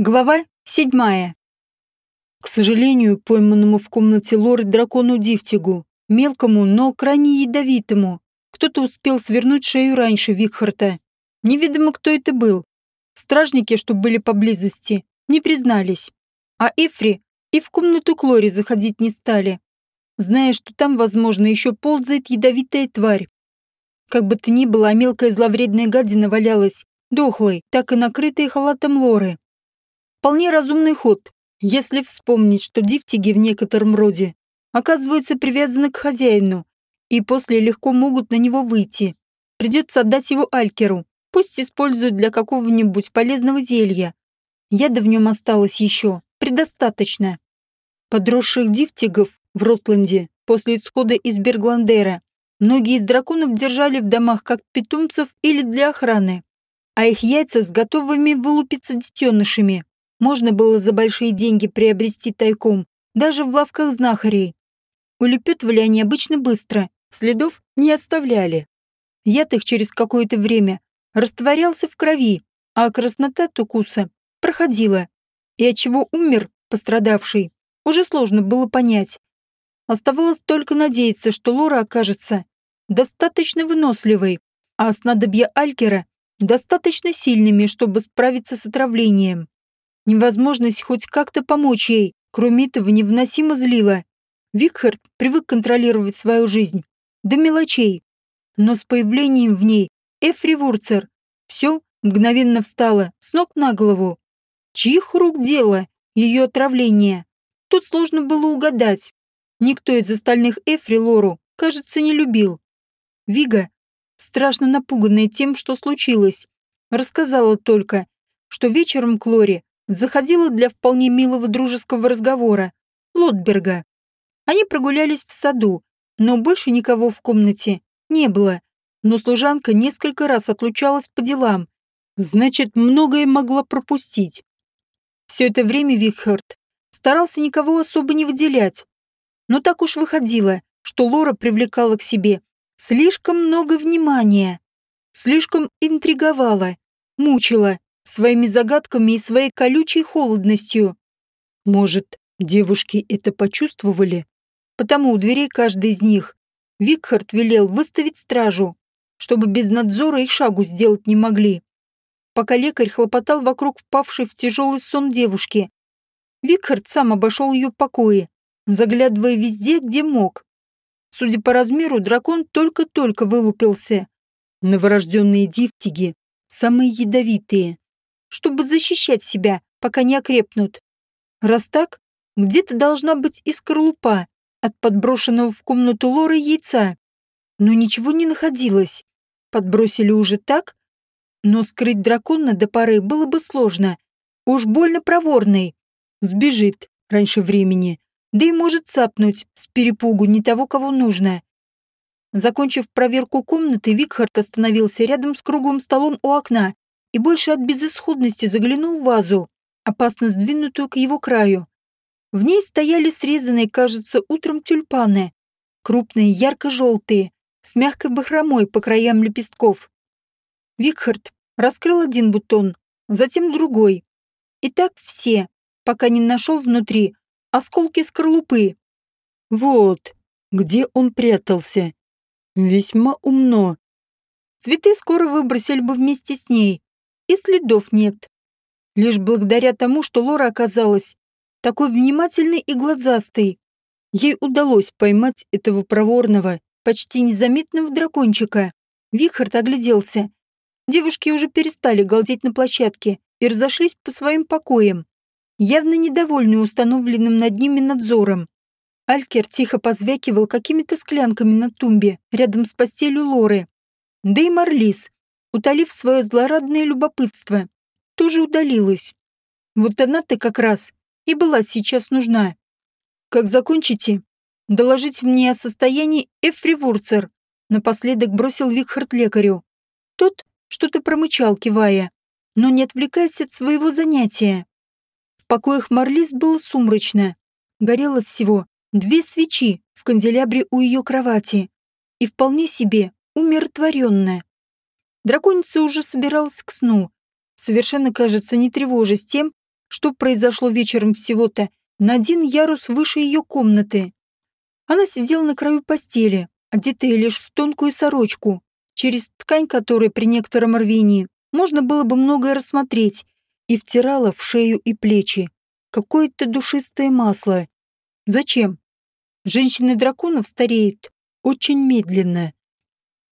Глава седьмая. К сожалению, пойманному в комнате Лоры дракону Дифтигу, мелкому, но крайне ядовитому, кто-то успел свернуть шею раньше Викхарта. Неведомо, кто это был. Стражники, что были поблизости, не признались. А Эфри и в комнату к Лоре заходить не стали, зная, что там, возможно, еще ползает ядовитая тварь. Как бы то ни было, а мелкая зловредная гадина валялась, дохлой, так и накрытой халатом Лоры. Вполне разумный ход, если вспомнить, что дифтиги в некотором роде оказываются привязаны к хозяину и после легко могут на него выйти. Придется отдать его Алькеру, пусть используют для какого-нибудь полезного зелья. Яда в нем осталось еще, предостаточно. Подросших дифтигов в Ротленде после исхода из Бергландера многие из драконов держали в домах как питомцев или для охраны, а их яйца с готовыми вылупиться детенышами можно было за большие деньги приобрести тайком, даже в лавках знахарей. Улепетывали они обычно быстро, следов не оставляли. Яд их через какое-то время растворялся в крови, а краснота от укуса проходила. И от чего умер пострадавший, уже сложно было понять. Оставалось только надеяться, что Лора окажется достаточно выносливой, а снадобья Алькера достаточно сильными, чтобы справиться с отравлением. Невозможность хоть как-то помочь ей, кроме этого, невыносимо злила. Викхард привык контролировать свою жизнь до мелочей. Но с появлением в ней Эфри Вурцер все мгновенно встало с ног на голову. Чьих рук дело ее отравление? Тут сложно было угадать. Никто из остальных Эфри Лору, кажется, не любил. Вига, страшно напуганная тем, что случилось, рассказала только, что вечером к Лоре заходила для вполне милого дружеского разговора Лотберга. Они прогулялись в саду, но больше никого в комнате не было. Но служанка несколько раз отлучалась по делам. Значит, многое могла пропустить. Все это время Викхард старался никого особо не выделять. Но так уж выходило, что Лора привлекала к себе слишком много внимания, слишком интриговала, мучила, своими загадками и своей колючей холодностью. Может, девушки это почувствовали? Потому у дверей каждой из них Викхард велел выставить стражу, чтобы без надзора их шагу сделать не могли. Пока лекарь хлопотал вокруг впавшей в тяжелый сон девушки, Викхард сам обошел ее покои, заглядывая везде, где мог. Судя по размеру, дракон только-только вылупился. Новорожденные дифтиги, самые ядовитые чтобы защищать себя, пока не окрепнут. Раз так, где-то должна быть и скорлупа от подброшенного в комнату Лоры яйца. Но ничего не находилось. Подбросили уже так, но скрыть дракона до поры было бы сложно. Уж больно проворный. Сбежит раньше времени, да и может цапнуть с перепугу не того, кого нужно. Закончив проверку комнаты, Викхард остановился рядом с круглым столом у окна и больше от безысходности заглянул в вазу, опасно сдвинутую к его краю. В ней стояли срезанные, кажется, утром тюльпаны, крупные, ярко-желтые, с мягкой бахромой по краям лепестков. Викхард раскрыл один бутон, затем другой. И так все, пока не нашел внутри осколки скорлупы. Вот, где он прятался. Весьма умно. Цветы скоро выбросили бы вместе с ней, и следов нет. Лишь благодаря тому, что Лора оказалась такой внимательной и глазастой, ей удалось поймать этого проворного, почти незаметного дракончика. Вихард огляделся. Девушки уже перестали галдеть на площадке и разошлись по своим покоям, явно недовольные установленным над ними надзором. Алькер тихо позвякивал какими-то склянками на тумбе рядом с постелью Лоры. Да и Марлис, утолив свое злорадное любопытство, тоже удалилась. Вот она-то как раз и была сейчас нужна. Как закончите, доложить мне о состоянии Эфри Вурцер, напоследок бросил Викхард лекарю. Тот что-то промычал, кивая, но не отвлекаясь от своего занятия. В покоях Марлис было сумрачно. Горело всего две свечи в канделябре у ее кровати и вполне себе умиротворенная. Драконица уже собиралась к сну, совершенно, кажется, не тревожась тем, что произошло вечером всего-то на один ярус выше ее комнаты. Она сидела на краю постели, одетая лишь в тонкую сорочку, через ткань которой при некотором рвении можно было бы многое рассмотреть, и втирала в шею и плечи какое-то душистое масло. Зачем? Женщины драконов стареют очень медленно.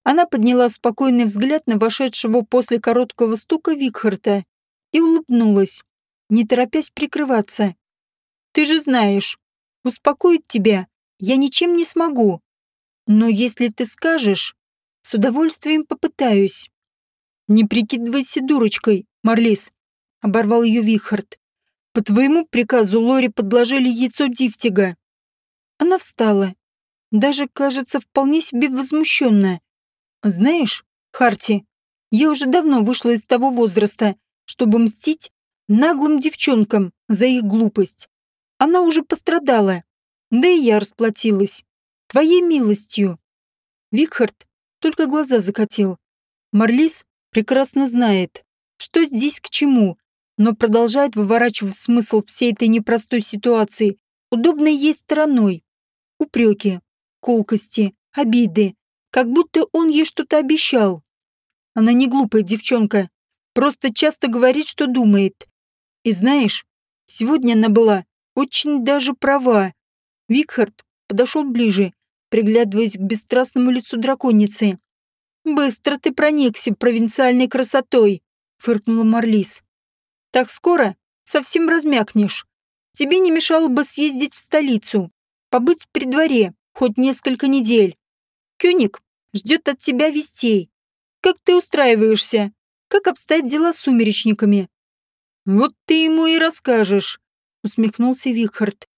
Она подняла спокойный взгляд на вошедшего после короткого стука Викхарта и улыбнулась, не торопясь прикрываться. «Ты же знаешь, успокоить тебя я ничем не смогу. Но если ты скажешь, с удовольствием попытаюсь». «Не прикидывайся дурочкой, Марлис», — оборвал ее Вихард. «По твоему приказу Лори подложили яйцо Дифтига». Она встала, даже, кажется, вполне себе возмущенная. Знаешь, Харти, я уже давно вышла из того возраста, чтобы мстить наглым девчонкам за их глупость. Она уже пострадала. Да и я расплатилась. Твоей милостью. Викхард только глаза закатил. Марлис прекрасно знает, что здесь к чему, но продолжает выворачивать смысл всей этой непростой ситуации удобной ей стороной. Упреки, колкости, обиды, как будто он ей что-то обещал. Она не глупая девчонка, просто часто говорит, что думает. И знаешь, сегодня она была очень даже права. Викхард подошел ближе, приглядываясь к бесстрастному лицу драконицы. «Быстро ты проникся провинциальной красотой», — фыркнула Марлис. «Так скоро совсем размякнешь. Тебе не мешало бы съездить в столицу, побыть при дворе хоть несколько недель. Кёник ждет от тебя вестей. Как ты устраиваешься? Как обстоят дела с сумеречниками?» «Вот ты ему и расскажешь», — усмехнулся Викхард.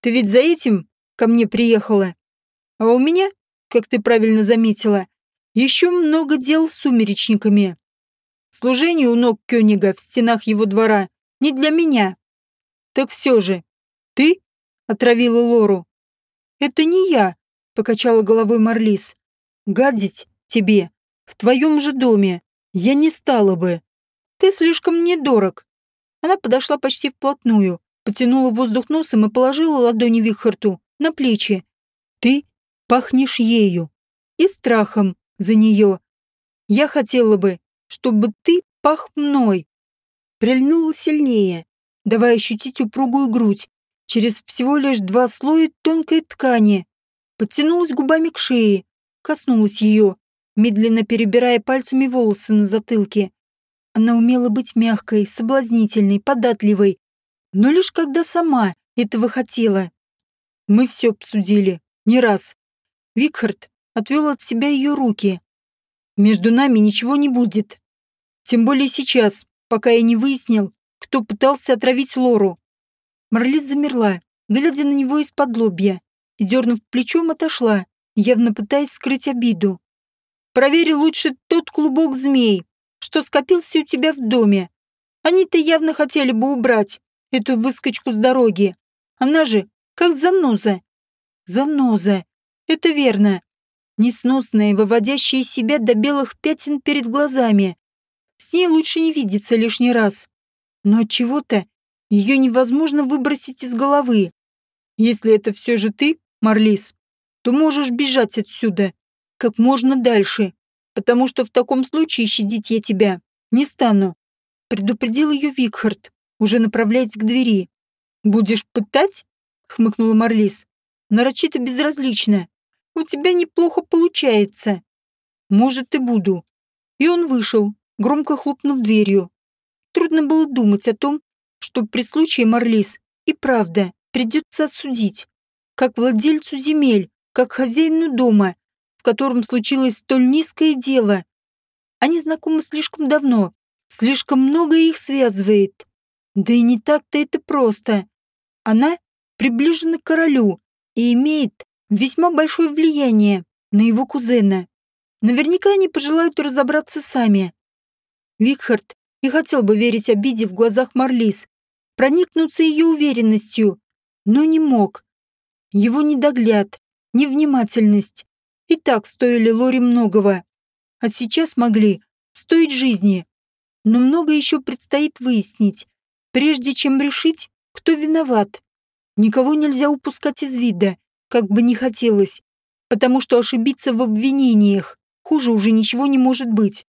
«Ты ведь за этим ко мне приехала? А у меня, как ты правильно заметила, еще много дел с сумеречниками. Служение у ног Кёнига в стенах его двора не для меня. Так все же, ты отравила Лору. Это не я, покачала головой Марлис. Гадить тебе в твоем же доме я не стала бы. Ты слишком мне дорог. Она подошла почти вплотную, потянула воздух носом и положила ладони Вихарту на плечи. Ты пахнешь ею и страхом за нее. Я хотела бы, чтобы ты пах мной. Прильнула сильнее, давая ощутить упругую грудь, через всего лишь два слоя тонкой ткани. Подтянулась губами к шее, коснулась ее, медленно перебирая пальцами волосы на затылке. Она умела быть мягкой, соблазнительной, податливой, но лишь когда сама этого хотела. Мы все обсудили, не раз. Викхард отвел от себя ее руки. Между нами ничего не будет. Тем более сейчас, пока я не выяснил, кто пытался отравить Лору. Марлиз замерла, глядя на него из-под лобья, и, дернув плечом, отошла, явно пытаясь скрыть обиду. «Проверь лучше тот клубок змей, что скопился у тебя в доме. Они-то явно хотели бы убрать эту выскочку с дороги. Она же как заноза». «Заноза. Это верно. Несносная, выводящая себя до белых пятен перед глазами. С ней лучше не видеться лишний раз. Но от чего-то ее невозможно выбросить из головы. Если это все же ты, Марлис, то можешь бежать отсюда как можно дальше, потому что в таком случае щадить я тебя не стану. Предупредил ее Викхард, уже направляясь к двери. «Будешь пытать?» — хмыкнула Марлис. «Нарочито безразлично. У тебя неплохо получается». «Может, и буду». И он вышел, громко хлопнув дверью. Трудно было думать о том, что при случае Марлис и правда придется осудить, как владельцу земель, как хозяину дома, в котором случилось столь низкое дело. Они знакомы слишком давно, слишком много их связывает. Да и не так-то это просто. Она приближена к королю и имеет весьма большое влияние на его кузена. Наверняка они пожелают разобраться сами. Викхард и хотел бы верить обиде в глазах Марлис, проникнуться ее уверенностью, но не мог. Его недогляд, невнимательность и так стоили Лори многого. А сейчас могли стоить жизни. Но много еще предстоит выяснить. прежде чем решить, кто виноват. Никого нельзя упускать из вида, как бы не хотелось, потому что ошибиться в обвинениях хуже уже ничего не может быть.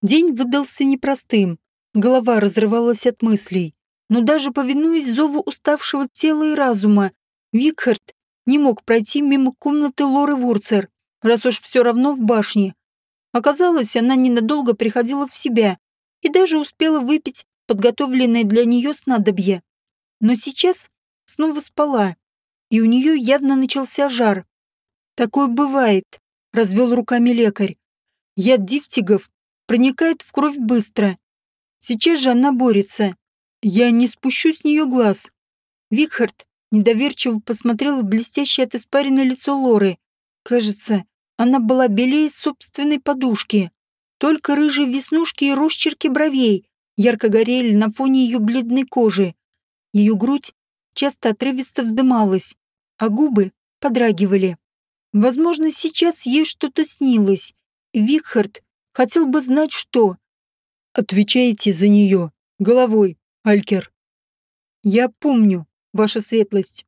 День выдался непростым, голова разрывалась от мыслей, но даже повинуясь зову уставшего тела и разума, Викхард не мог пройти мимо комнаты Лоры Вурцер, раз уж все равно в башне. Оказалось, она ненадолго приходила в себя и даже успела выпить подготовленное для нее снадобье. Но сейчас снова спала, и у нее явно начался жар. «Такое бывает», — развел руками лекарь. «Яд дифтигов проникает в кровь быстро. Сейчас же она борется. Я не спущу с нее глаз». Викхард недоверчиво посмотрел в блестящее от испаренное лицо Лоры. Кажется, она была белее собственной подушки. Только рыжие веснушки и росчерки бровей ярко горели на фоне ее бледной кожи. Ее грудь часто отрывисто вздымалась, а губы подрагивали. Возможно, сейчас ей что-то снилось. Викхард хотел бы знать, что. «Отвечаете за нее, головой, Алькер». «Я помню, ваша светлость».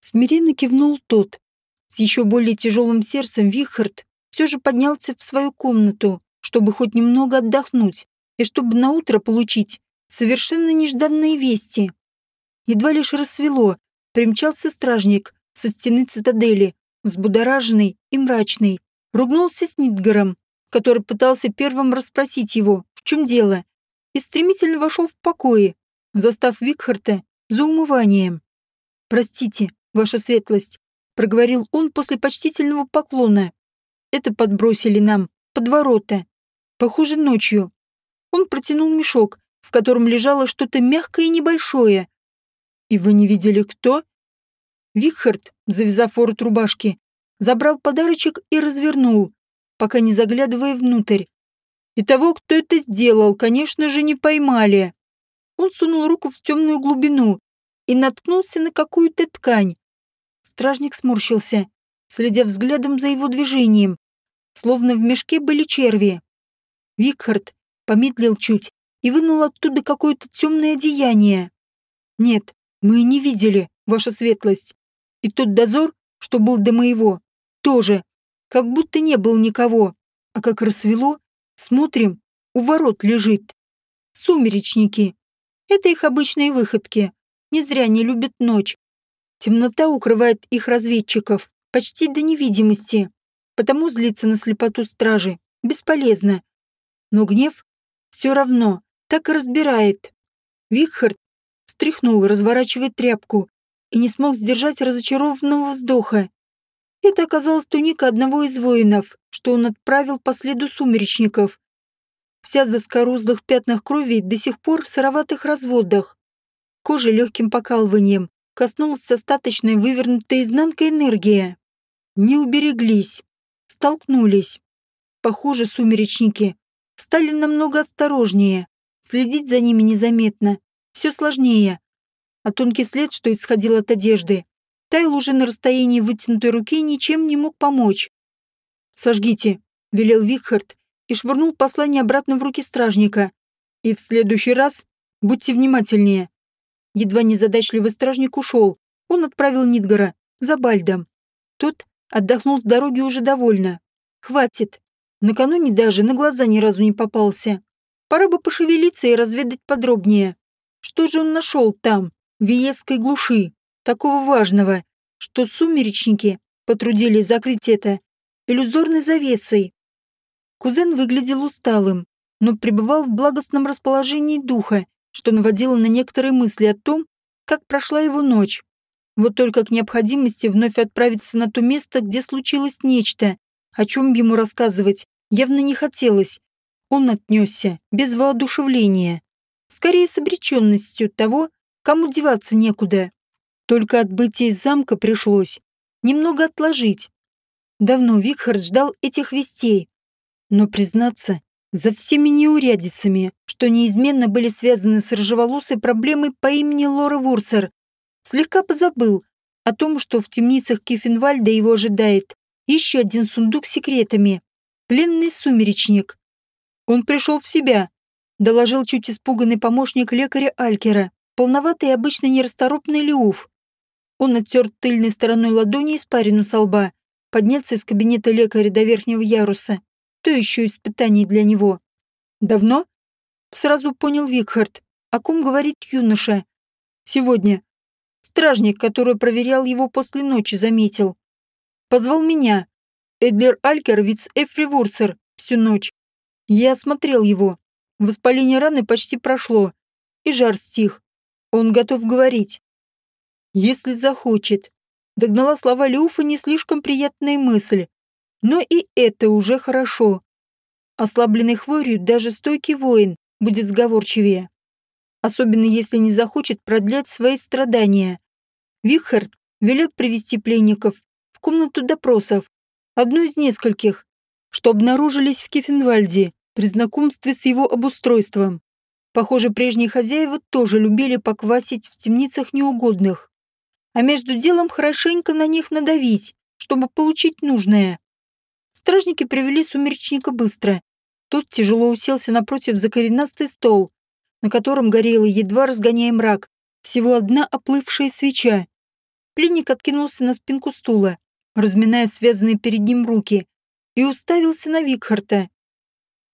Смиренно кивнул тот. С еще более тяжелым сердцем Вихард все же поднялся в свою комнату, чтобы хоть немного отдохнуть и чтобы наутро получить совершенно нежданные вести. Едва лишь рассвело, примчался стражник со стены цитадели, взбудораженный и мрачный. Ругнулся с Нидгаром, который пытался первым расспросить его, в чем дело, и стремительно вошел в покои, застав Викхарта за умыванием. «Простите, ваша светлость», — проговорил он после почтительного поклона. «Это подбросили нам, под ворота. Похоже, ночью». Он протянул мешок, в котором лежало что-то мягкое и небольшое, «И вы не видели, кто?» Викхард, завязав ворот рубашки, забрал подарочек и развернул, пока не заглядывая внутрь. И того, кто это сделал, конечно же, не поймали. Он сунул руку в темную глубину и наткнулся на какую-то ткань. Стражник сморщился, следя взглядом за его движением, словно в мешке были черви. Викхард помедлил чуть и вынул оттуда какое-то темное одеяние. Нет, мы не видели, ваша светлость. И тот дозор, что был до моего, тоже. Как будто не было никого. А как рассвело, смотрим, у ворот лежит. Сумеречники. Это их обычные выходки. Не зря не любят ночь. Темнота укрывает их разведчиков почти до невидимости. Потому злиться на слепоту стражи бесполезно. Но гнев все равно так и разбирает. Викхард встряхнул, разворачивая тряпку, и не смог сдержать разочарованного вздоха. Это оказалась туника одного из воинов, что он отправил по следу сумеречников. Вся в заскорузлых пятнах крови до сих пор сыроватых разводах. Кожа легким покалыванием коснулась остаточной вывернутой изнанкой энергия. Не убереглись. Столкнулись. Похоже, сумеречники стали намного осторожнее. Следить за ними незаметно все сложнее. А тонкий след, что исходил от одежды, таял уже на расстоянии вытянутой руки ничем не мог помочь. «Сожгите», — велел Викхард и швырнул послание обратно в руки стражника. «И в следующий раз будьте внимательнее». Едва незадачливый стражник ушел, он отправил Нидгора за Бальдом. Тот отдохнул с дороги уже довольно. «Хватит. Накануне даже на глаза ни разу не попался. Пора бы пошевелиться и разведать подробнее». Что же он нашел там, в Виесской глуши, такого важного, что сумеречники потрудились закрыть это иллюзорной завесой? Кузен выглядел усталым, но пребывал в благостном расположении духа, что наводило на некоторые мысли о том, как прошла его ночь. Вот только к необходимости вновь отправиться на то место, где случилось нечто, о чем ему рассказывать явно не хотелось. Он отнесся без воодушевления скорее с обреченностью того, кому деваться некуда. Только отбытие из замка пришлось немного отложить. Давно Викхард ждал этих вестей, но, признаться, за всеми неурядицами, что неизменно были связаны с рыжеволосой проблемой по имени Лора Вурцер, слегка позабыл о том, что в темницах Кифенвальда его ожидает еще один сундук с секретами. Пленный сумеречник. Он пришел в себя, доложил чуть испуганный помощник лекаря Алькера, полноватый и обычно нерасторопный Леуф. Он оттер тыльной стороной ладони испарину со лба, поднялся из кабинета лекаря до верхнего яруса. То еще испытаний для него. Давно? Сразу понял Викхард, о ком говорит юноша. Сегодня. Стражник, который проверял его после ночи, заметил. Позвал меня. Эдлер Алькервиц Эфри Вурцер всю ночь. Я осмотрел его. Воспаление раны почти прошло. И жар стих. Он готов говорить. Если захочет. Догнала слова Люфа не слишком приятная мысль. Но и это уже хорошо. Ослабленный хворью даже стойкий воин будет сговорчивее. Особенно если не захочет продлять свои страдания. Вихард велел привести пленников в комнату допросов, одну из нескольких, что обнаружились в Кефенвальде при знакомстве с его обустройством. Похоже, прежние хозяева тоже любили поквасить в темницах неугодных. А между делом хорошенько на них надавить, чтобы получить нужное. Стражники привели сумеречника быстро. Тот тяжело уселся напротив за стол, на котором горела, едва разгоняя мрак, всего одна оплывшая свеча. Пленник откинулся на спинку стула, разминая связанные перед ним руки, и уставился на Викхарта.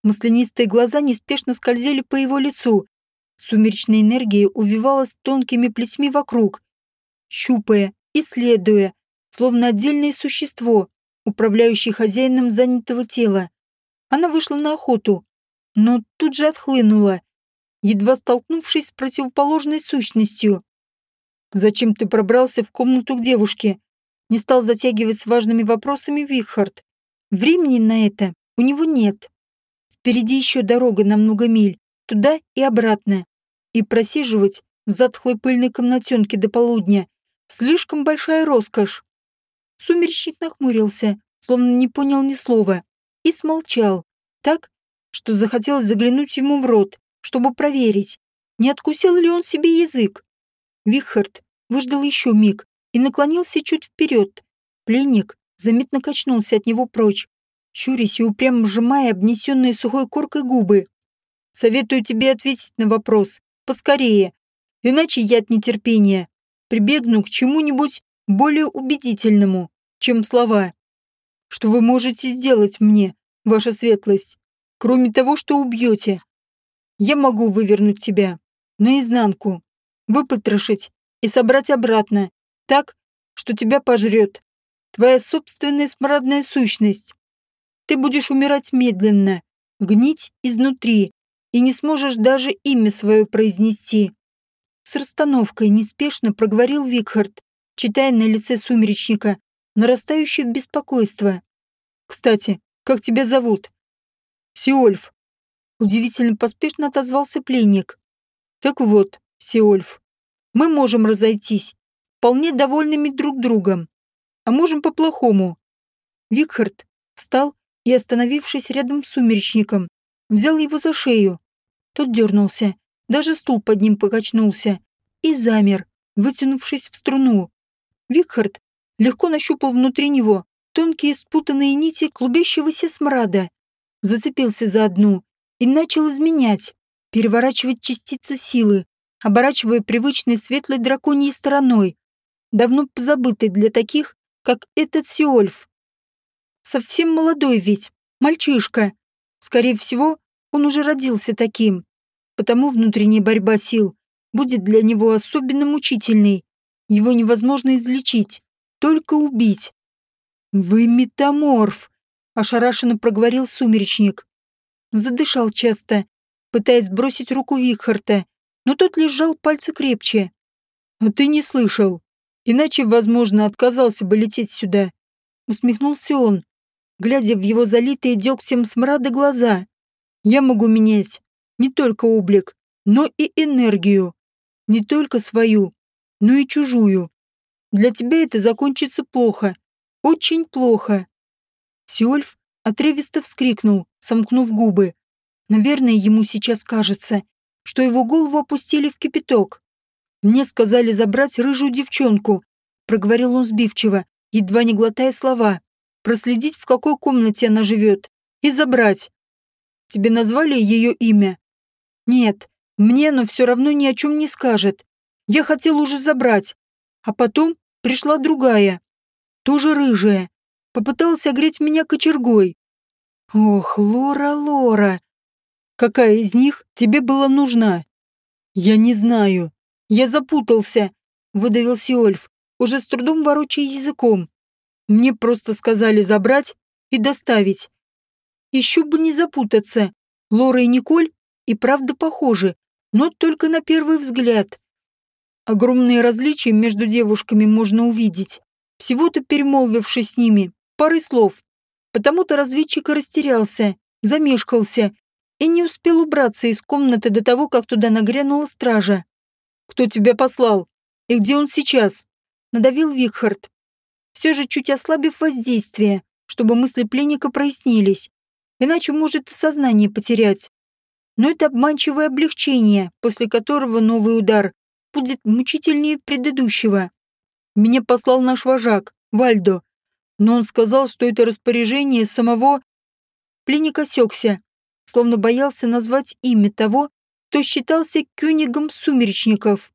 Маслянистые глаза неспешно скользили по его лицу. Сумеречная энергия увивалась тонкими плетьми вокруг, щупая, исследуя, словно отдельное существо, управляющее хозяином занятого тела. Она вышла на охоту, но тут же отхлынула, едва столкнувшись с противоположной сущностью. «Зачем ты пробрался в комнату к девушке?» Не стал затягивать с важными вопросами Вихард. Времени на это у него нет. Впереди еще дорога на много миль, туда и обратно. И просиживать в затхлой пыльной комнатенке до полудня слишком большая роскошь. Сумеречник нахмурился, словно не понял ни слова, и смолчал, так, что захотелось заглянуть ему в рот, чтобы проверить, не откусил ли он себе язык. Вихард выждал еще миг и наклонился чуть вперед. Пленник заметно качнулся от него прочь, щурясь и упрямо сжимая обнесенные сухой коркой губы. «Советую тебе ответить на вопрос. Поскорее. Иначе я от нетерпения прибегну к чему-нибудь более убедительному, чем слова. Что вы можете сделать мне, ваша светлость, кроме того, что убьете? Я могу вывернуть тебя наизнанку, выпотрошить и собрать обратно, так, что тебя пожрет твоя собственная смрадная сущность. Ты будешь умирать медленно, гнить изнутри, и не сможешь даже имя свое произнести. С расстановкой неспешно проговорил Викхард, читая на лице сумеречника нарастающее беспокойство. «Кстати, как тебя зовут?» «Сиольф». Удивительно поспешно отозвался пленник. «Так вот, Сиольф, мы можем разойтись, вполне довольными друг другом, а можем по-плохому». Викхард встал и, остановившись рядом с сумеречником, взял его за шею. Тот дернулся, даже стул под ним покачнулся и замер, вытянувшись в струну. Викхард легко нащупал внутри него тонкие спутанные нити клубящегося смрада, зацепился за одну и начал изменять, переворачивать частицы силы, оборачивая привычной светлой драконьей стороной, давно позабытой для таких, как этот Сиольф. Совсем молодой ведь, мальчишка. Скорее всего, он уже родился таким. Потому внутренняя борьба сил будет для него особенно мучительной. Его невозможно излечить, только убить. «Вы метаморф», — ошарашенно проговорил сумеречник. Задышал часто, пытаясь бросить руку Викхарта, но тот лежал пальцы крепче. «А ты не слышал. Иначе, возможно, отказался бы лететь сюда». Усмехнулся он, глядя в его залитые дегтем смрада глаза. «Я могу менять не только облик, но и энергию. Не только свою, но и чужую. Для тебя это закончится плохо. Очень плохо». Сиольф отрывисто вскрикнул, сомкнув губы. Наверное, ему сейчас кажется, что его голову опустили в кипяток. «Мне сказали забрать рыжую девчонку», — проговорил он сбивчиво, едва не глотая слова проследить, в какой комнате она живет, и забрать. Тебе назвали ее имя? Нет, мне оно все равно ни о чем не скажет. Я хотел уже забрать, а потом пришла другая, тоже рыжая, попыталась огреть меня кочергой. Ох, Лора, Лора, какая из них тебе была нужна? Я не знаю, я запутался, выдавил Сиольф, уже с трудом ворочая языком. Мне просто сказали забрать и доставить. Еще бы не запутаться. Лора и Николь и правда похожи, но только на первый взгляд. Огромные различия между девушками можно увидеть, всего-то перемолвившись с ними, парой слов. Потому-то разведчик и растерялся, замешкался и не успел убраться из комнаты до того, как туда нагрянула стража. «Кто тебя послал? И где он сейчас?» Надавил Викхард, все же чуть ослабив воздействие, чтобы мысли пленника прояснились. Иначе может и сознание потерять. Но это обманчивое облегчение, после которого новый удар будет мучительнее предыдущего. Меня послал наш вожак, Вальдо, но он сказал, что это распоряжение самого... Пленник осекся, словно боялся назвать имя того, кто считался кюнигом сумеречников,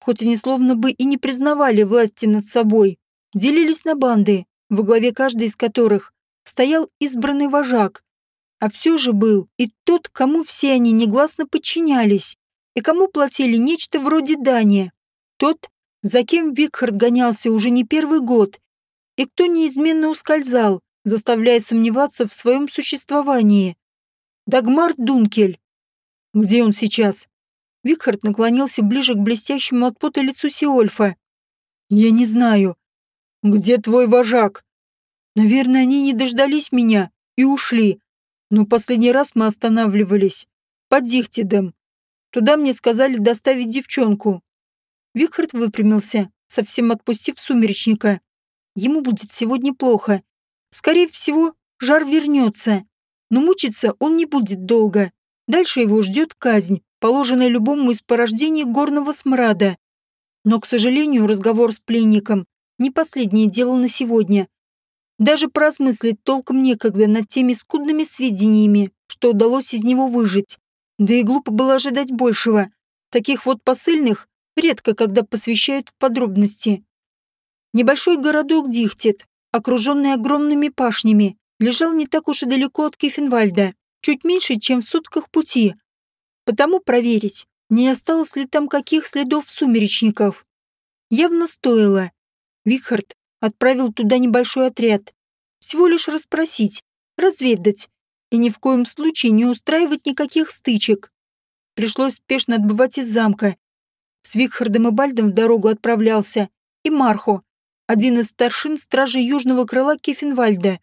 хоть они словно бы и не признавали власти над собой, делились на банды, во главе каждой из которых стоял избранный вожак, а все же был и тот, кому все они негласно подчинялись, и кому платили нечто вроде дани. Тот, за кем Викхард гонялся уже не первый год, и кто неизменно ускользал, заставляя сомневаться в своем существовании. Дагмар Дункель. Где он сейчас? Викхард наклонился ближе к блестящему от пота лицу Сиольфа. «Я не знаю. Где твой вожак?» «Наверное, они не дождались меня и ушли. Но последний раз мы останавливались. Под Дихтидом. Туда мне сказали доставить девчонку. Викхард выпрямился, совсем отпустив сумеречника. Ему будет сегодня плохо. Скорее всего, жар вернется. Но мучиться он не будет долго. Дальше его ждет казнь, положенная любому из порождений горного смрада. Но, к сожалению, разговор с пленником не последнее дело на сегодня. Даже поразмыслить толком некогда над теми скудными сведениями, что удалось из него выжить. Да и глупо было ожидать большего. Таких вот посыльных редко когда посвящают в подробности. Небольшой городок Дихтет, окруженный огромными пашнями, лежал не так уж и далеко от Кефенвальда, чуть меньше, чем в сутках пути. Потому проверить, не осталось ли там каких следов сумеречников. Явно стоило. Викхард отправил туда небольшой отряд. Всего лишь расспросить, разведать, и ни в коем случае не устраивать никаких стычек. Пришлось спешно отбывать из замка. С Викхардом и Бальдом в дорогу отправлялся и Мархо, один из старшин стражей южного крыла Кефенвальда.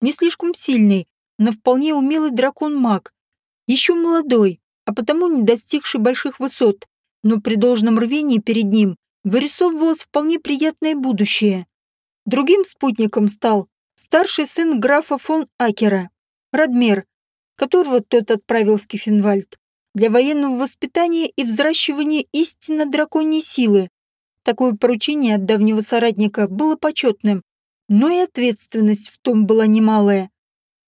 Не слишком сильный, но вполне умелый дракон-маг. Еще молодой, а потому не достигший больших высот, но при должном рвении перед ним вырисовывалось вполне приятное будущее. Другим спутником стал старший сын графа фон Акера, Радмер, которого тот отправил в Кефенвальд для военного воспитания и взращивания истинно драконьей силы. Такое поручение от давнего соратника было почетным, но и ответственность в том была немалая.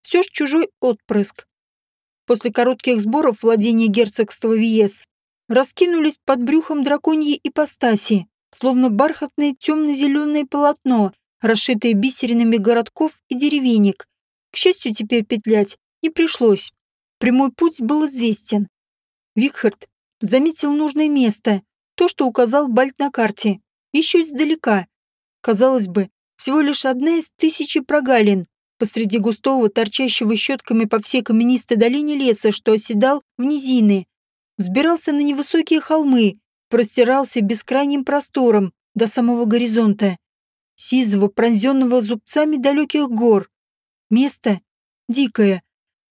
Все ж чужой отпрыск. После коротких сборов владения герцогства Виес раскинулись под брюхом драконьи ипостаси, словно бархатное темно-зеленое полотно, расшитое бисеринами городков и деревенек, к счастью, теперь петлять не пришлось. Прямой путь был известен. Викхард заметил нужное место, то, что указал Бальт на карте, еще издалека. Казалось бы, всего лишь одна из тысячи прогалин посреди густого, торчащего щетками по всей каменистой долине леса, что оседал в низины. Взбирался на невысокие холмы, простирался бескрайним простором до самого горизонта. Сизого, пронзенного зубцами далеких гор, Место дикое.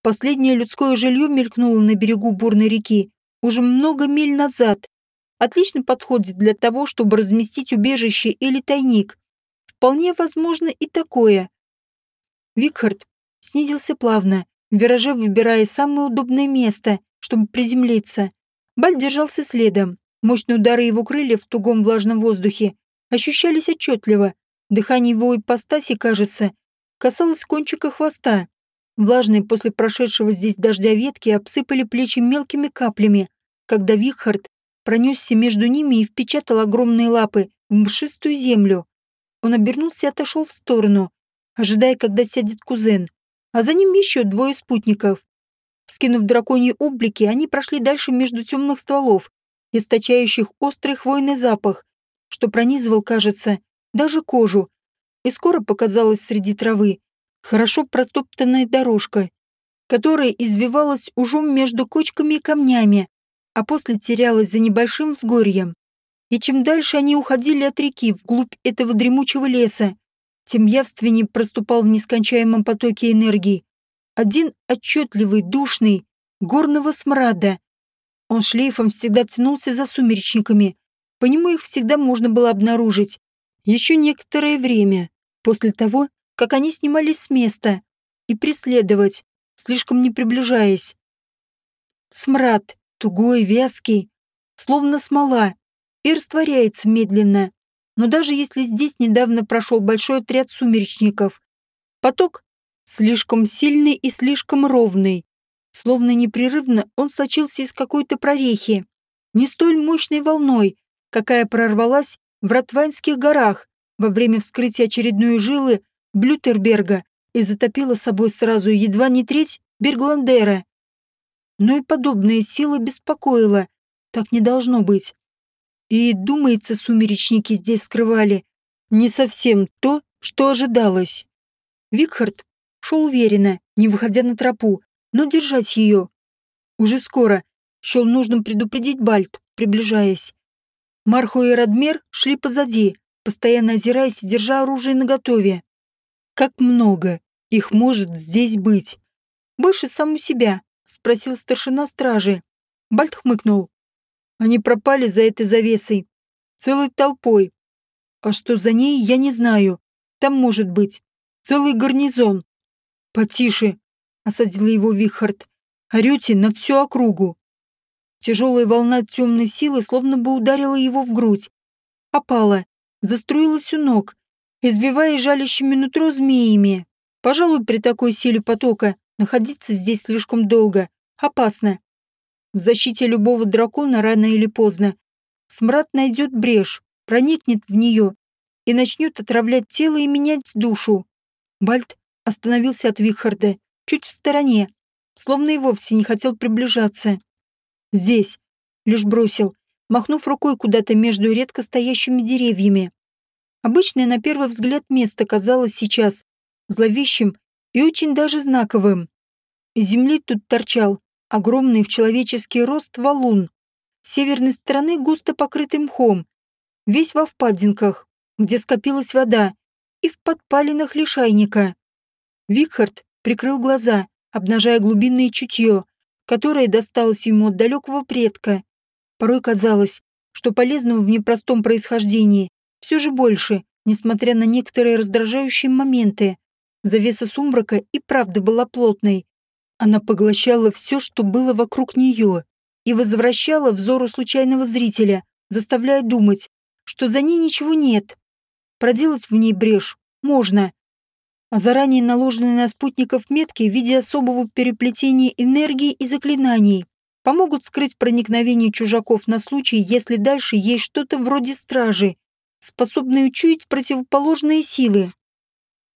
Последнее людское жилье мелькнуло на берегу бурной реки уже много миль назад. Отлично подходит для того, чтобы разместить убежище или тайник. Вполне возможно и такое. Викхард снизился плавно, в вираже выбирая самое удобное место, чтобы приземлиться. Баль держался следом. Мощные удары его крыльев в тугом влажном воздухе ощущались отчетливо. Дыхание его ипостаси, кажется, касалась кончика хвоста. Влажные после прошедшего здесь дождя ветки обсыпали плечи мелкими каплями, когда Викхард пронесся между ними и впечатал огромные лапы в мшистую землю. Он обернулся и отошел в сторону, ожидая, когда сядет кузен, а за ним еще двое спутников. Скинув драконьи облики, они прошли дальше между темных стволов, источающих острый хвойный запах, что пронизывал, кажется, даже кожу, и скоро показалась среди травы хорошо протоптанная дорожка, которая извивалась ужом между кочками и камнями, а после терялась за небольшим взгорьем. И чем дальше они уходили от реки вглубь этого дремучего леса, тем явственнее проступал в нескончаемом потоке энергии. Один отчетливый, душный, горного смрада. Он шлейфом всегда тянулся за сумеречниками. По нему их всегда можно было обнаружить. Еще некоторое время, после того, как они снимались с места, и преследовать, слишком не приближаясь. Смрад, тугой, вязкий, словно смола, и растворяется медленно. Но даже если здесь недавно прошел большой отряд сумеречников, поток слишком сильный и слишком ровный. Словно непрерывно он сочился из какой-то прорехи, не столь мощной волной, какая прорвалась в Ротвайнских горах во время вскрытия очередной жилы Блютерберга и затопила собой сразу едва не треть Бергландера. Но и подобная сила беспокоила. Так не должно быть. И, думается, сумеречники здесь скрывали не совсем то, что ожидалось. Викхард шел уверенно, не выходя на тропу, но держать ее. Уже скоро счел нужным предупредить Бальт, приближаясь. Мархо и Радмер шли позади, постоянно озираясь и держа оружие наготове. Как много их может здесь быть? Больше сам у себя, спросил старшина стражи. Бальт хмыкнул. Они пропали за этой завесой. Целой толпой. А что за ней, я не знаю. Там может быть целый гарнизон. Потише, осадил его Вихард. Орете на всю округу. Тяжелая волна темной силы словно бы ударила его в грудь. Опала, заструилась у ног, избивая жалящими нутро змеями. Пожалуй, при такой силе потока находиться здесь слишком долго. Опасно. В защите любого дракона рано или поздно смрад найдет брешь, проникнет в нее и начнет отравлять тело и менять душу. Бальт остановился от Вихарда, чуть в стороне, словно и вовсе не хотел приближаться. «Здесь», — лишь бросил, махнув рукой куда-то между редко стоящими деревьями. Обычное на первый взгляд место казалось сейчас зловещим и очень даже знаковым. Из земли тут торчал огромный в человеческий рост валун, с северной стороны густо покрытый мхом, весь во впадинках, где скопилась вода, и в подпалинах лишайника. Викхард прикрыл глаза, обнажая глубинное чутье, которое досталось ему от далекого предка. Порой казалось, что полезного в непростом происхождении все же больше, несмотря на некоторые раздражающие моменты. Завеса сумрака и правда была плотной, она поглощала все, что было вокруг нее, и возвращала взору случайного зрителя, заставляя думать, что за ней ничего нет. Проделать в ней брешь можно. А заранее наложенные на спутников метки в виде особого переплетения энергии и заклинаний помогут скрыть проникновение чужаков на случай, если дальше есть что-то вроде стражи, способной учуять противоположные силы.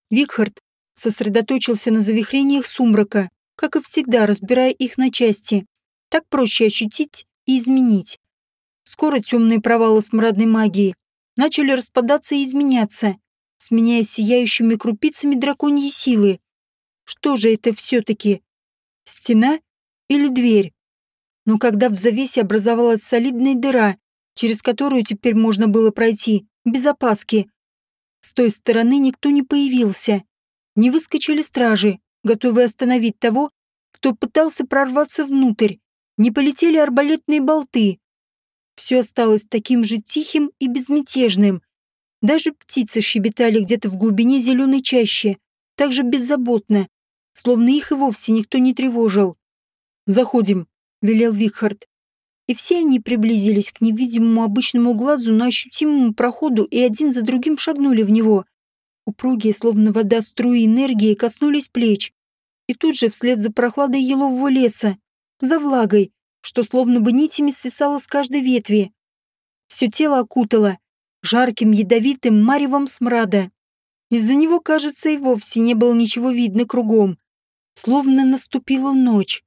Викхард сосредоточился на завихрениях сумрака, как и всегда, разбирая их на части. Так проще ощутить и изменить. Скоро темные провалы смрадной магии начали распадаться и изменяться, сменяясь сияющими крупицами драконьей силы. Что же это все-таки? Стена или дверь? Но когда в завесе образовалась солидная дыра, через которую теперь можно было пройти, без опаски, с той стороны никто не появился. Не выскочили стражи, готовые остановить того, кто пытался прорваться внутрь. Не полетели арбалетные болты. Все осталось таким же тихим и безмятежным. Даже птицы щебетали где-то в глубине зеленой чащи, так же беззаботно, словно их и вовсе никто не тревожил. «Заходим», — велел Викхард. И все они приблизились к невидимому обычному глазу, но ощутимому проходу и один за другим шагнули в него. Упругие, словно вода струи энергии, коснулись плеч. И тут же, вслед за прохладой елового леса, за влагой, что словно бы нитями свисало с каждой ветви. Все тело окутало жарким ядовитым маревом смрада. Из-за него, кажется, и вовсе не было ничего видно кругом. Словно наступила ночь.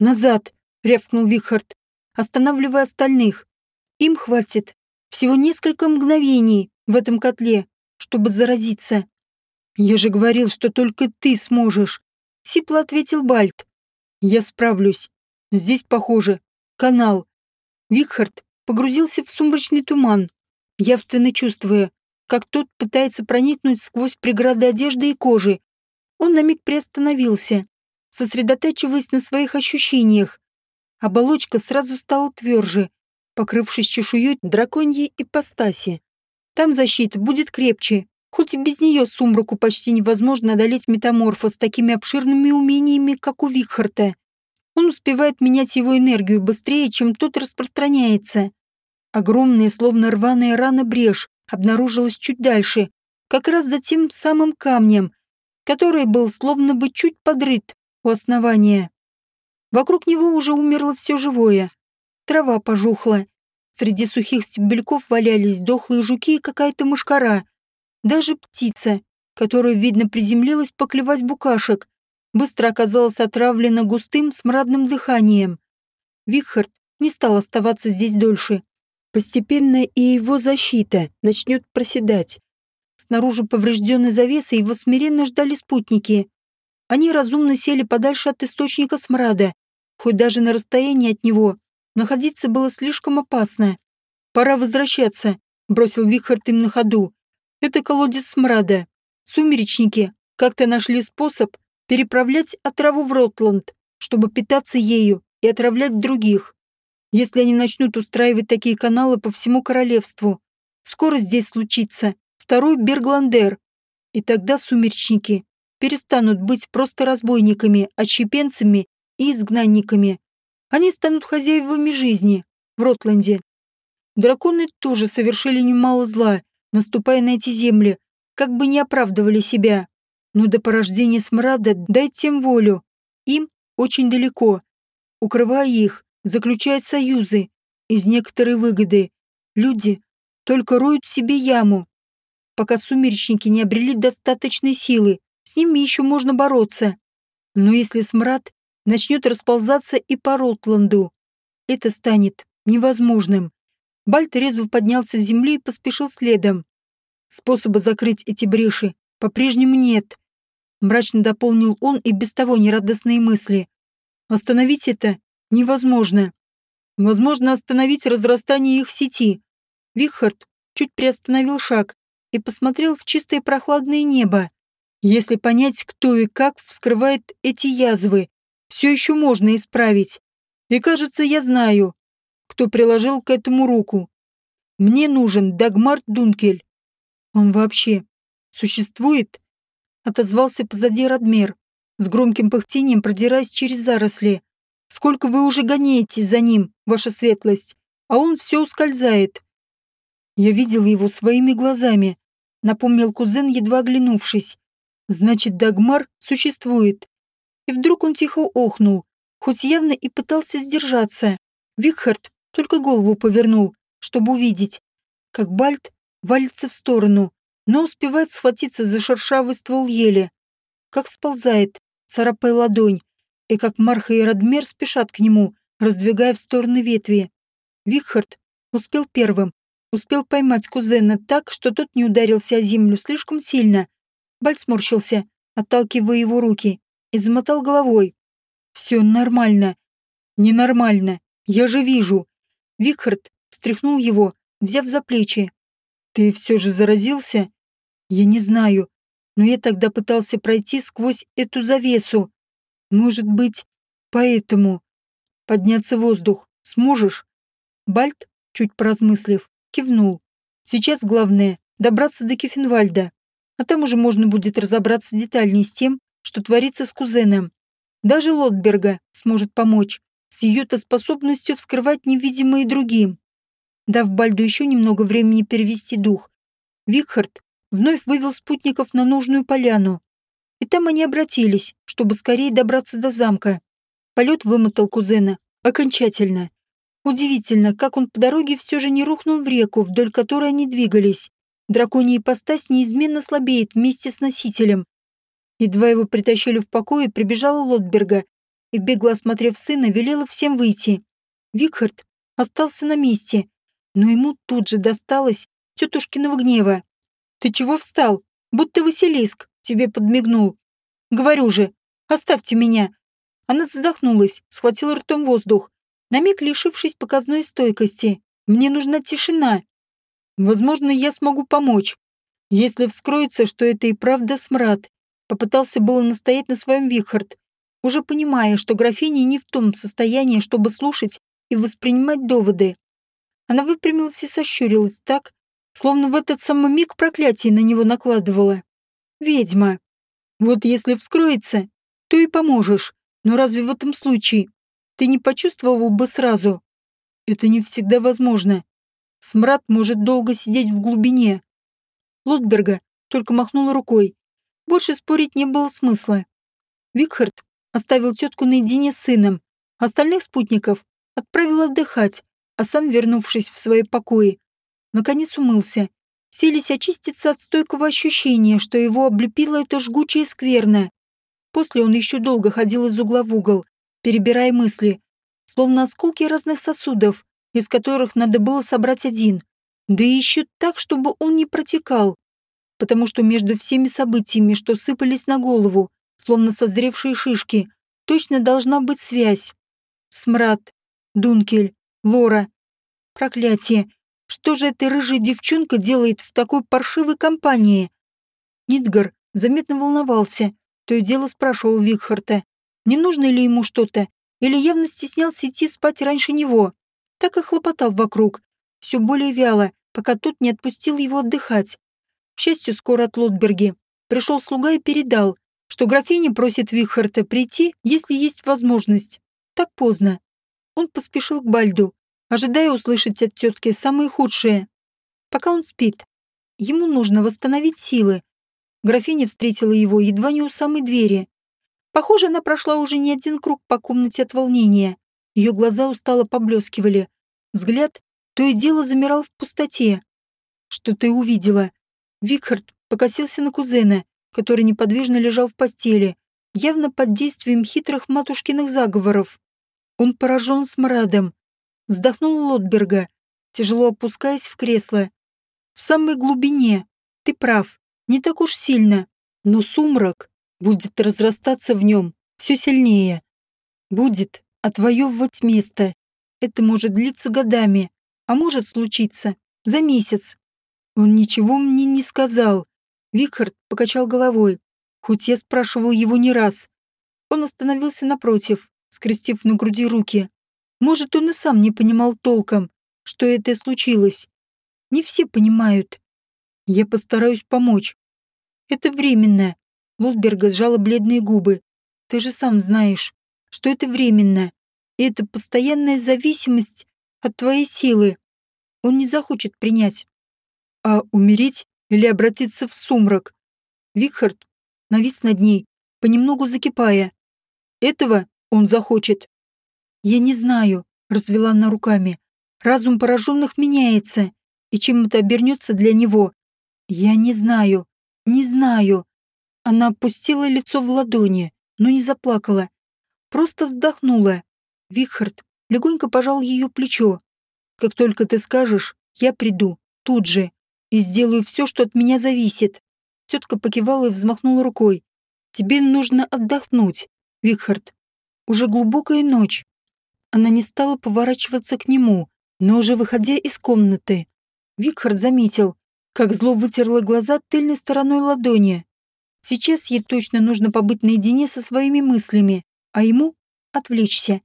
«Назад!» — рявкнул Вихард, останавливая остальных. «Им хватит всего несколько мгновений в этом котле, чтобы заразиться». «Я же говорил, что только ты сможешь», — сипло ответил Бальт. «Я справлюсь. Здесь, похоже, канал». Викхард погрузился в сумрачный туман, явственно чувствуя, как тот пытается проникнуть сквозь преграды одежды и кожи. Он на миг приостановился, сосредотачиваясь на своих ощущениях. Оболочка сразу стала тверже, покрывшись чешуей драконьей ипостаси. Там защита будет крепче, хоть и без нее сумраку почти невозможно одолеть метаморфа с такими обширными умениями, как у Викхарта. Он успевает менять его энергию быстрее, чем тот распространяется. Огромная, словно рваная рана брешь, обнаружилась чуть дальше, как раз за тем самым камнем, который был словно бы чуть подрыт у основания. Вокруг него уже умерло все живое. Трава пожухла. Среди сухих стебельков валялись дохлые жуки и какая-то мышкара. Даже птица, которая, видно, приземлилась поклевать букашек, быстро оказалась отравлена густым смрадным дыханием. Викхард не стал оставаться здесь дольше. Постепенно и его защита начнет проседать. Снаружи поврежденной завесы его смиренно ждали спутники. Они разумно сели подальше от источника смрада, хоть даже на расстоянии от него находиться было слишком опасно. «Пора возвращаться», — бросил Викхард им на ходу. «Это колодец смрада. Сумеречники как-то нашли способ переправлять отраву в Ротланд, чтобы питаться ею и отравлять других если они начнут устраивать такие каналы по всему королевству. Скоро здесь случится второй Бергландер. И тогда сумеречники перестанут быть просто разбойниками, отщепенцами и изгнанниками. Они станут хозяевами жизни в Ротланде. Драконы тоже совершили немало зла, наступая на эти земли, как бы не оправдывали себя. Но до порождения смрада дайте им волю. Им очень далеко. Укрывая их, заключает союзы из некоторой выгоды. Люди только роют себе яму. Пока сумеречники не обрели достаточной силы, с ними еще можно бороться. Но если смрад начнет расползаться и по Ротланду, это станет невозможным. Бальт резво поднялся с земли и поспешил следом. Способа закрыть эти бреши по-прежнему нет. Мрачно дополнил он и без того нерадостные мысли. Остановить это невозможно. Возможно остановить разрастание их сети. Вихард чуть приостановил шаг и посмотрел в чистое прохладное небо. Если понять, кто и как вскрывает эти язвы, все еще можно исправить. И кажется, я знаю, кто приложил к этому руку. Мне нужен Дагмар Дункель. Он вообще существует? Отозвался позади Радмер, с громким пыхтением продираясь через заросли. Сколько вы уже гоняетесь за ним, ваша светлость, а он все ускользает. Я видел его своими глазами, напомнил кузен, едва оглянувшись. Значит, Дагмар существует. И вдруг он тихо охнул, хоть явно и пытался сдержаться. Викхард только голову повернул, чтобы увидеть, как Бальт валится в сторону, но успевает схватиться за шершавый ствол ели. Как сползает, царапая ладонь, и как Марха и Радмер спешат к нему, раздвигая в стороны ветви. Викхард успел первым, успел поймать кузена так, что тот не ударился о землю слишком сильно. Бальт сморщился, отталкивая его руки, и замотал головой. «Все нормально. Ненормально. Я же вижу». Викхард встряхнул его, взяв за плечи. «Ты все же заразился?» «Я не знаю, но я тогда пытался пройти сквозь эту завесу. Может быть, поэтому... Подняться в воздух сможешь? Бальт, чуть поразмыслив, кивнул. Сейчас главное — добраться до Кефенвальда, а там уже можно будет разобраться детальнее с тем, что творится с кузеном. Даже Лотберга сможет помочь, с ее-то способностью вскрывать невидимые другим. Дав Бальду еще немного времени перевести дух, Викхард вновь вывел спутников на нужную поляну. И там они обратились, чтобы скорее добраться до замка. Полет вымотал кузена, Окончательно. Удивительно, как он по дороге все же не рухнул в реку, вдоль которой они двигались. Драконий ипостась неизменно слабеет вместе с носителем. Едва его притащили в покое, прибежала Лотберга и, бегло осмотрев сына, велела всем выйти. Викхард остался на месте, но ему тут же досталось тетушкиного гнева. «Ты чего встал? Будто Василиск тебе подмигнул. Говорю же, оставьте меня!» Она задохнулась, схватила ртом воздух, на миг лишившись показной стойкости. «Мне нужна тишина. Возможно, я смогу помочь. Если вскроется, что это и правда смрад». Попытался было настоять на своем Вихард, уже понимая, что графиня не в том состоянии, чтобы слушать и воспринимать доводы. Она выпрямилась и сощурилась так, словно в этот самый миг проклятие на него накладывала. «Ведьма. Вот если вскроется, то и поможешь. Но разве в этом случае ты не почувствовал бы сразу? Это не всегда возможно. Смрад может долго сидеть в глубине. Лотберга только махнула рукой. Больше спорить не было смысла. Викхард оставил тетку наедине с сыном. Остальных спутников отправил отдыхать, а сам, вернувшись в свои покои, наконец умылся, селись очиститься от стойкого ощущения, что его облепило это жгучее скверно. После он еще долго ходил из угла в угол, перебирая мысли, словно осколки разных сосудов, из которых надо было собрать один, да еще так, чтобы он не протекал, потому что между всеми событиями, что сыпались на голову, словно созревшие шишки, точно должна быть связь. Смрад, Дункель, Лора. Проклятие. Что же эта рыжая девчонка делает в такой паршивой компании? Нидгар заметно волновался, то и дело спрашивал Викхарта, не нужно ли ему что-то, или явно стеснялся идти спать раньше него. Так и хлопотал вокруг, все более вяло, пока тот не отпустил его отдыхать. К счастью, скоро от Лотберги пришел слуга и передал, что графиня просит Вихарта прийти, если есть возможность. Так поздно. Он поспешил к Бальду, ожидая услышать от тетки самые худшие. Пока он спит. Ему нужно восстановить силы. Графиня встретила его едва не у самой двери. Похоже, она прошла уже не один круг по комнате от волнения. Ее глаза устало поблескивали. Взгляд то и дело замирал в пустоте. «Что ты увидела?» Викхард покосился на кузена, который неподвижно лежал в постели, явно под действием хитрых матушкиных заговоров. Он поражен смрадом. Вздохнул Лотберга, тяжело опускаясь в кресло. В самой глубине. Ты прав. Не так уж сильно. Но сумрак будет разрастаться в нем все сильнее. Будет отвоевывать место. Это может длиться годами, а может случиться за месяц. Он ничего мне не сказал. Викхард покачал головой, хоть я спрашивал его не раз. Он остановился напротив, скрестив на груди руки. Может, он и сам не понимал толком, что это случилось. Не все понимают. Я постараюсь помочь. Это временно. Лотберга сжала бледные губы. Ты же сам знаешь, что это временно. И это постоянная зависимость от твоей силы. Он не захочет принять. А умереть или обратиться в сумрак? Викхард навис над ней, понемногу закипая. Этого он захочет. Я не знаю, развела она руками. Разум пораженных меняется, и чем это обернется для него? Я не знаю, не знаю. Она опустила лицо в ладони, но не заплакала. Просто вздохнула. Вихард легонько пожал ее плечо. «Как только ты скажешь, я приду, тут же, и сделаю все, что от меня зависит». Тетка покивала и взмахнула рукой. «Тебе нужно отдохнуть, Вихард. Уже глубокая ночь». Она не стала поворачиваться к нему, но уже выходя из комнаты. Викхард заметил, как зло вытерла глаза тыльной стороной ладони. Сейчас ей точно нужно побыть наедине со своими мыслями, а ему — отвлечься.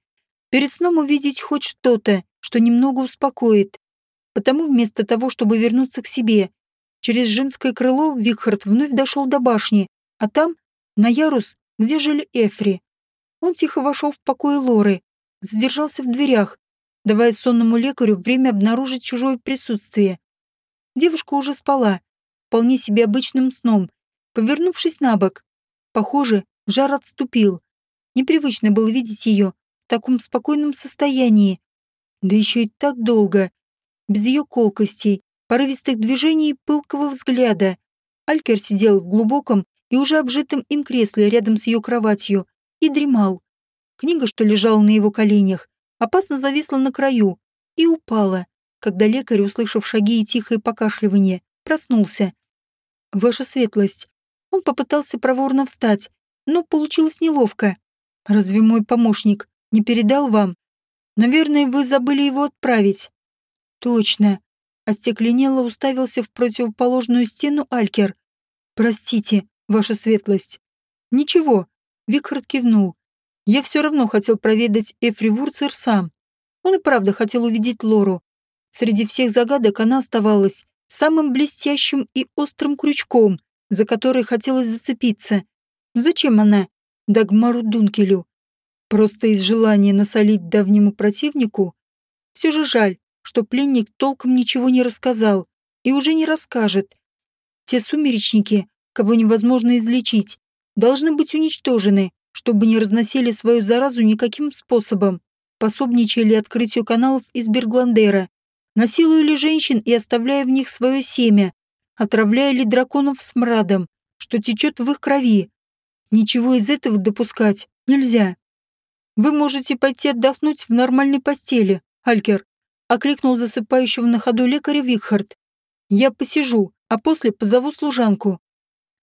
Перед сном увидеть хоть что-то, что немного успокоит. Потому вместо того, чтобы вернуться к себе, через женское крыло Викхард вновь дошел до башни, а там — на ярус, где жили Эфри. Он тихо вошел в покой Лоры, задержался в дверях, давая сонному лекарю время обнаружить чужое присутствие. Девушка уже спала, вполне себе обычным сном, повернувшись на бок. Похоже, жар отступил. Непривычно было видеть ее в таком спокойном состоянии. Да еще и так долго. Без ее колкостей, порывистых движений и пылкого взгляда. Алькер сидел в глубоком и уже обжитом им кресле рядом с ее кроватью и дремал. Книга, что лежала на его коленях, опасно зависла на краю и упала, когда лекарь, услышав шаги и тихое покашливание, проснулся. «Ваша светлость». Он попытался проворно встать, но получилось неловко. «Разве мой помощник не передал вам? Наверное, вы забыли его отправить». «Точно». Остекленело уставился в противоположную стену Алькер. «Простите, ваша светлость». «Ничего», — Викхард кивнул. «Я все равно хотел проведать Эфри Вурцер сам. Он и правда хотел увидеть Лору. Среди всех загадок она оставалась самым блестящим и острым крючком, за который хотелось зацепиться. Зачем она? Дагмару Дункелю. Просто из желания насолить давнему противнику? Все же жаль, что пленник толком ничего не рассказал и уже не расскажет. Те сумеречники, кого невозможно излечить, должны быть уничтожены, чтобы не разносили свою заразу никаким способом, пособничали открытию каналов из Бергландера, насилуя женщин и оставляя в них свое семя, отравляя драконов смрадом, что течет в их крови. Ничего из этого допускать нельзя. Вы можете пойти отдохнуть в нормальной постели, Алькер, окликнул засыпающего на ходу лекаря Викхард. Я посижу, а после позову служанку.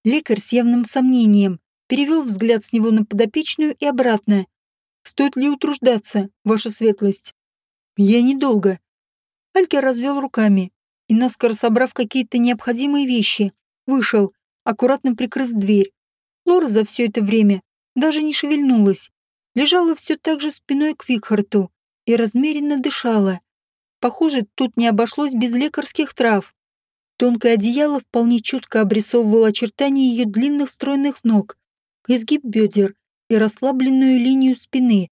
Лекарь с явным сомнением перевел взгляд с него на подопечную и обратно. Стоит ли утруждаться, ваша светлость? Я недолго. Алькер развел руками и, наскоро собрав какие-то необходимые вещи, вышел, аккуратно прикрыв дверь. Лора за все это время даже не шевельнулась, лежала все так же спиной к Викхарту и размеренно дышала. Похоже, тут не обошлось без лекарских трав. Тонкое одеяло вполне четко обрисовывало очертания ее длинных стройных ног, изгиб бедер и расслабленную линию спины.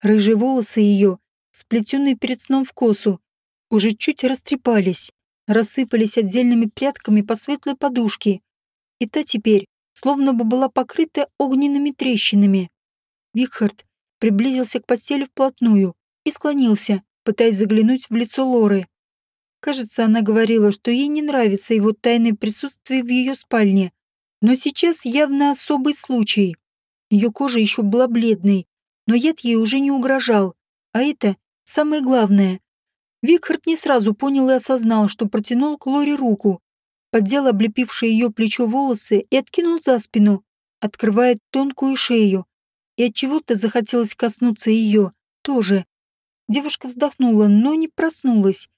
Рыжие волосы ее, сплетенные перед сном в косу, уже чуть растрепались, рассыпались отдельными прядками по светлой подушке. И та теперь словно бы была покрыта огненными трещинами. Викхард приблизился к постели вплотную и склонился, пытаясь заглянуть в лицо Лоры. Кажется, она говорила, что ей не нравится его тайное присутствие в ее спальне. Но сейчас явно особый случай. Ее кожа еще была бледной, но яд ей уже не угрожал. А это самое главное. Викхард не сразу понял и осознал, что протянул к Лоре руку, поддел облепившие ее плечо волосы и откинул за спину, открывая тонкую шею. И от чего то захотелось коснуться ее, тоже. Девушка вздохнула, но не проснулась.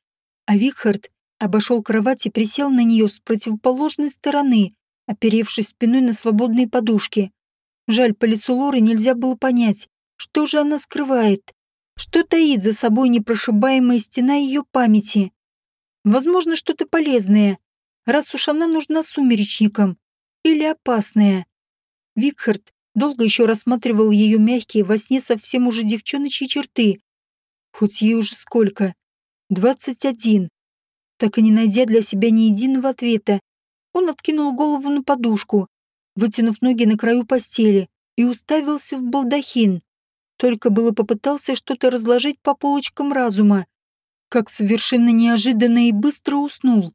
А Викхард обошел кровать и присел на нее с противоположной стороны, оперевшись спиной на свободные подушки. Жаль, по лицу Лоры нельзя было понять, что же она скрывает. Что таит за собой непрошибаемая стена ее памяти? Возможно, что-то полезное, раз уж она нужна сумеречникам. Или опасное. Викхард долго еще рассматривал ее мягкие во сне совсем уже девчоночьи черты. Хоть ей уже сколько? Двадцать один. Так и не найдя для себя ни единого ответа, он откинул голову на подушку, вытянув ноги на краю постели и уставился в балдахин. Только было попытался что-то разложить по полочкам разума, как совершенно неожиданно и быстро уснул.